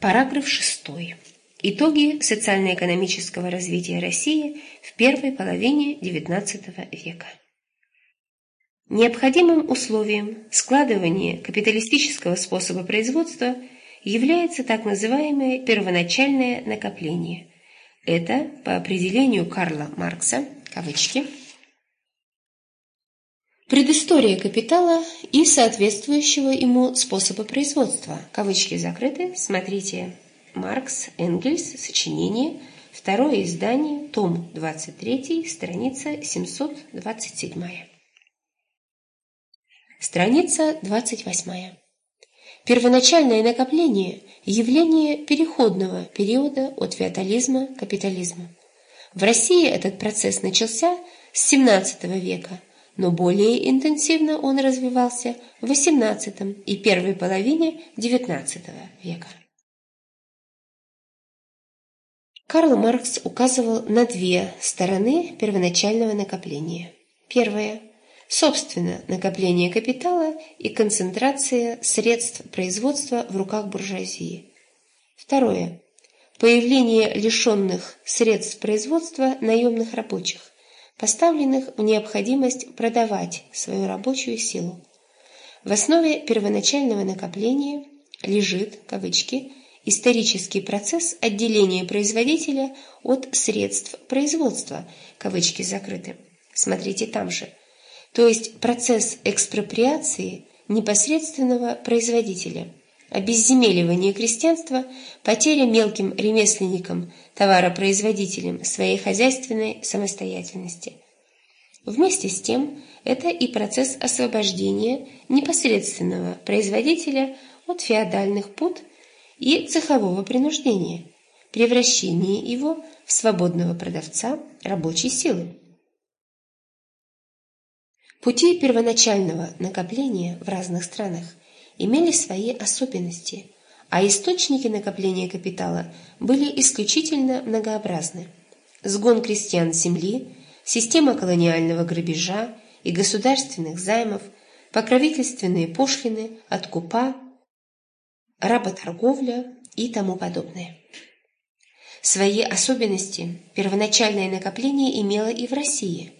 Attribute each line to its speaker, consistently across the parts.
Speaker 1: Параграф 6. Итоги социально-экономического развития России в первой половине XIX века. Необходимым условием складывания капиталистического способа производства является так называемое первоначальное накопление. Это, по определению Карла Маркса, кавычки, Предыстория капитала и соответствующего ему способа производства. Кавычки закрыты. Смотрите Маркс, Энгельс, сочинение, второе издание, том 23, страница 727. Страница 28. Первоначальное накопление – явление переходного периода от феодализма к капитализму. В России этот процесс начался с XVII века – но более интенсивно он развивался в XVIII и первой половине XIX века. Карл Маркс указывал на две стороны первоначального накопления. Первое – собственно накопление капитала и концентрация средств производства в руках буржуазии. Второе – появление лишенных средств производства наемных рабочих, поставленных в необходимость продавать свою рабочую силу. В основе первоначального накопления лежит, кавычки, исторический процесс отделения производителя от средств производства, кавычки закрыты. Смотрите там же. То есть процесс экспроприации непосредственного производителя, обезземеливание крестьянства, потеря мелким ремесленникам товаропроизводителем своей хозяйственной самостоятельности. Вместе с тем, это и процесс освобождения непосредственного производителя от феодальных пут и цехового принуждения, превращение его в свободного продавца рабочей силы. Пути первоначального накопления в разных странах имели свои особенности – а источники накопления капитала были исключительно многообразны. Сгон крестьян земли, система колониального грабежа и государственных займов, покровительственные пошлины, откупа, работорговля и тому подобное. Свои особенности первоначальное накопление имело и в России.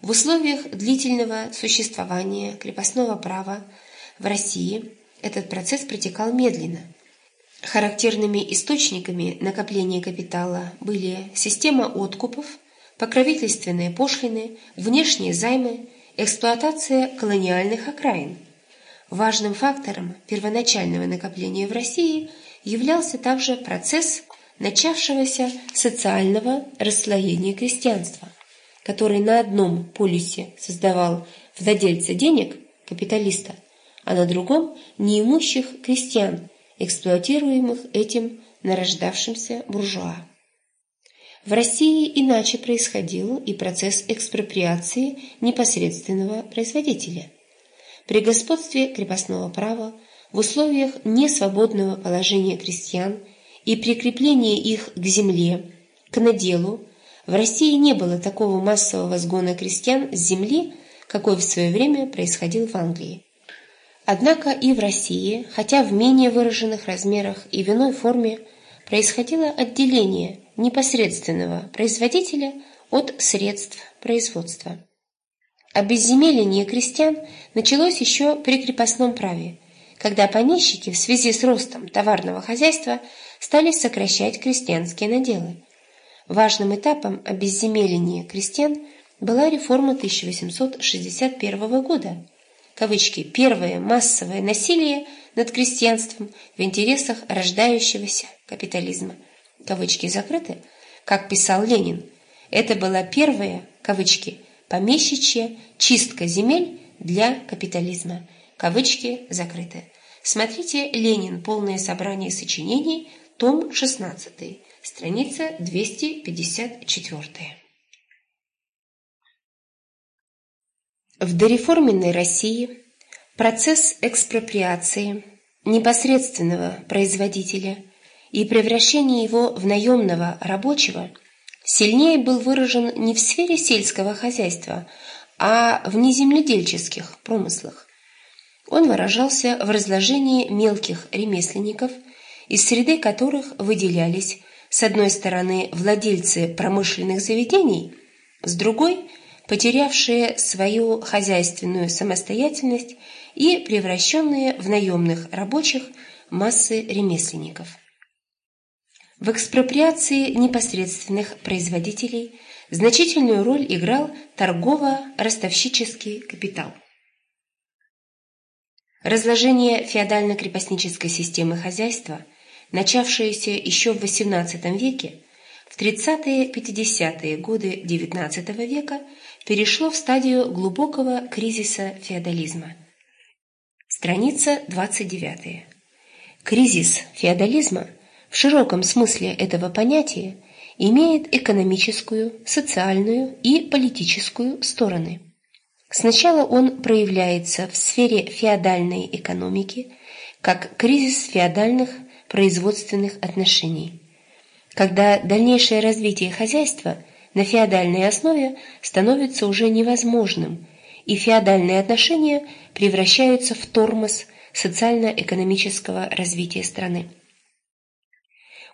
Speaker 1: В условиях длительного существования крепостного права в России этот процесс протекал медленно – Характерными источниками накопления капитала были система откупов, покровительственные пошлины, внешние займы, эксплуатация колониальных окраин. Важным фактором первоначального накопления в России являлся также процесс начавшегося социального расслоения крестьянства, который на одном полюсе создавал владельца денег, капиталиста, а на другом – неимущих крестьян, эксплуатируемых этим нарождавшимся буржуа. В России иначе происходил и процесс экспроприации непосредственного производителя. При господстве крепостного права в условиях несвободного положения крестьян и прикрепления их к земле, к наделу, в России не было такого массового сгона крестьян с земли, какой в свое время происходил в Англии. Однако и в России, хотя в менее выраженных размерах и в иной форме, происходило отделение непосредственного производителя от средств производства. Обезземеление крестьян началось еще при крепостном праве, когда помещики в связи с ростом товарного хозяйства стали сокращать крестьянские наделы. Важным этапом обезземеления крестьян была реформа 1861 года – кавычки, первое массовое насилие над крестьянством в интересах рождающегося капитализма, кавычки закрыты, как писал Ленин, это была первая, кавычки, помещичья чистка земель для капитализма, кавычки закрыты. Смотрите «Ленин. Полное собрание сочинений», том 16, страница 254. В дореформенной России процесс экспроприации непосредственного производителя и превращение его в наемного рабочего сильнее был выражен не в сфере сельского хозяйства, а в неземледельческих промыслах. Он выражался в разложении мелких ремесленников из среды которых выделялись с одной стороны владельцы промышленных заведений, с другой – потерявшие свою хозяйственную самостоятельность и превращенные в наемных рабочих массы ремесленников. В экспроприации непосредственных производителей значительную роль играл торгово-ростовщический капитал. Разложение феодально-крепостнической системы хозяйства, начавшееся еще в XVIII веке, в 30-50-е годы XIX века перешло в стадию глубокого кризиса феодализма. Страница 29. Кризис феодализма в широком смысле этого понятия имеет экономическую, социальную и политическую стороны. Сначала он проявляется в сфере феодальной экономики, как кризис феодальных производственных отношений, когда дальнейшее развитие хозяйства на феодальной основе становится уже невозможным, и феодальные отношения превращаются в тормоз социально-экономического развития страны.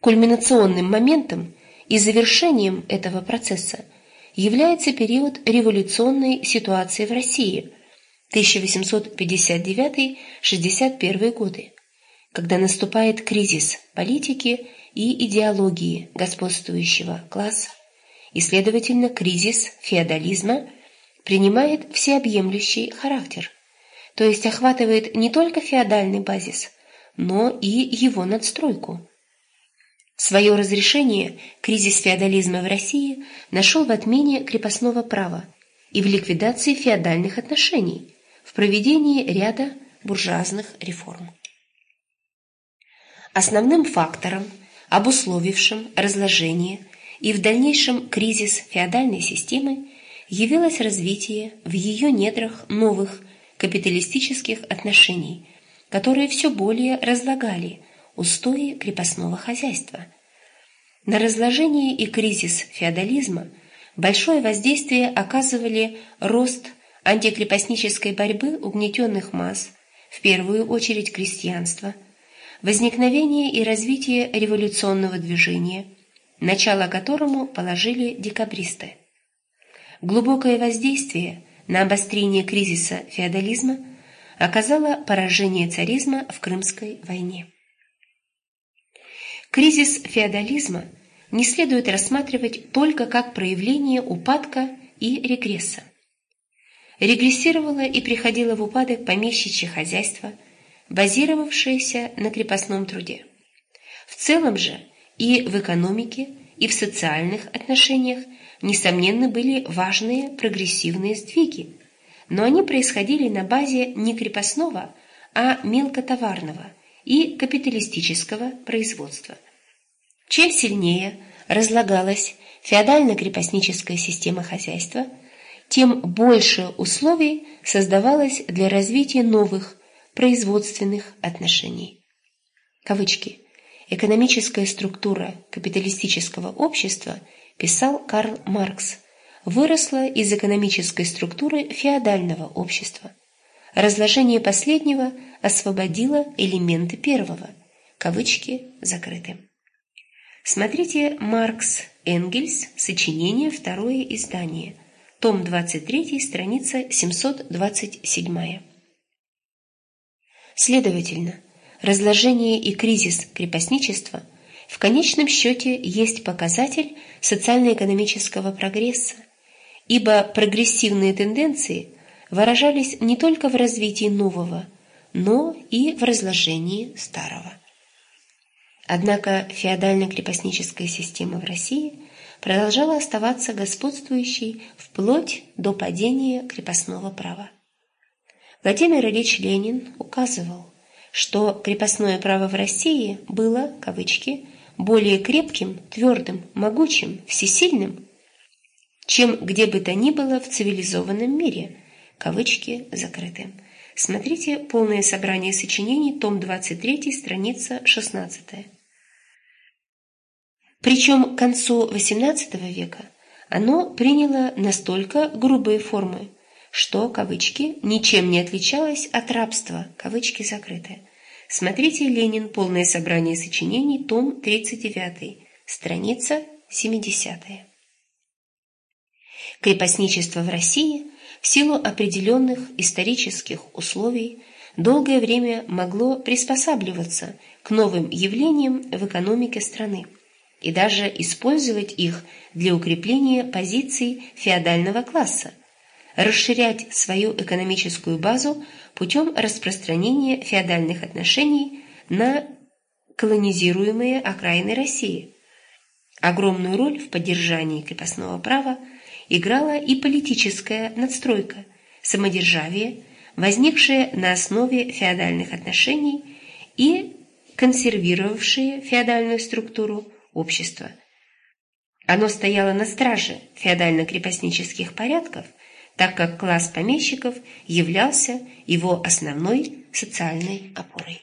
Speaker 1: Кульминационным моментом и завершением этого процесса является период революционной ситуации в России 1859-61 годы, когда наступает кризис политики и идеологии господствующего класса и, следовательно, кризис феодализма принимает всеобъемлющий характер, то есть охватывает не только феодальный базис, но и его надстройку – Свое разрешение кризис феодализма в России нашел в отмене крепостного права и в ликвидации феодальных отношений, в проведении ряда буржуазных реформ. Основным фактором, обусловившим разложение и в дальнейшем кризис феодальной системы явилось развитие в ее недрах новых капиталистических отношений, которые все более разлагали – устои крепостного хозяйства. На разложение и кризис феодализма большое воздействие оказывали рост антикрепостнической борьбы угнетенных масс, в первую очередь крестьянства, возникновение и развитие революционного движения, начало которому положили декабристы. Глубокое воздействие на обострение кризиса феодализма оказало поражение царизма в Крымской войне. Кризис феодализма не следует рассматривать только как проявление упадка и регресса. Регрессировало и приходило в упадок помещичье хозяйство, базировавшееся на крепостном труде. В целом же и в экономике, и в социальных отношениях несомненно были важные прогрессивные сдвиги, но они происходили на базе не крепостного, а мелкотоварного – и капиталистического производства. Чем сильнее разлагалась феодально-крепостническая система хозяйства, тем больше условий создавалось для развития новых производственных отношений. Кавычки. Экономическая структура капиталистического общества, писал Карл Маркс, выросла из экономической структуры феодального общества. Разложение последнего освободило элементы первого. Кавычки закрыты. Смотрите Маркс Энгельс, сочинение, второе издание, том 23, страница 727. Следовательно, разложение и кризис крепостничества в конечном счете есть показатель социально-экономического прогресса, ибо прогрессивные тенденции выражались не только в развитии нового, но и в разложении старого. Однако феодально-крепостническая система в России продолжала оставаться господствующей вплоть до падения крепостного права. Владимир Ильич Ленин указывал, что крепостное право в России было, кавычки, более крепким, твердым, могучим, всесильным, чем где бы то ни было в цивилизованном мире, кавычки закрыты. Смотрите полное собрание сочинений, том 23, страница 16. Причем к концу XVIII века оно приняло настолько грубые формы, что, кавычки, ничем не отличалось от рабства, кавычки закрыты. Смотрите Ленин. Полное собрание сочинений. Том 39. Страница 70. Крепостничество в России в силу определенных исторических условий долгое время могло приспосабливаться к новым явлениям в экономике страны и даже использовать их для укрепления позиций феодального класса, расширять свою экономическую базу путем распространения феодальных отношений на колонизируемые окраины России. Огромную роль в поддержании крепостного права играла и политическая надстройка, самодержавие, возникшее на основе феодальных отношений и консервировавшее феодальную структуру общества. Оно стояло на страже феодально-крепостнических порядков, так как класс помещиков являлся его основной социальной опорой.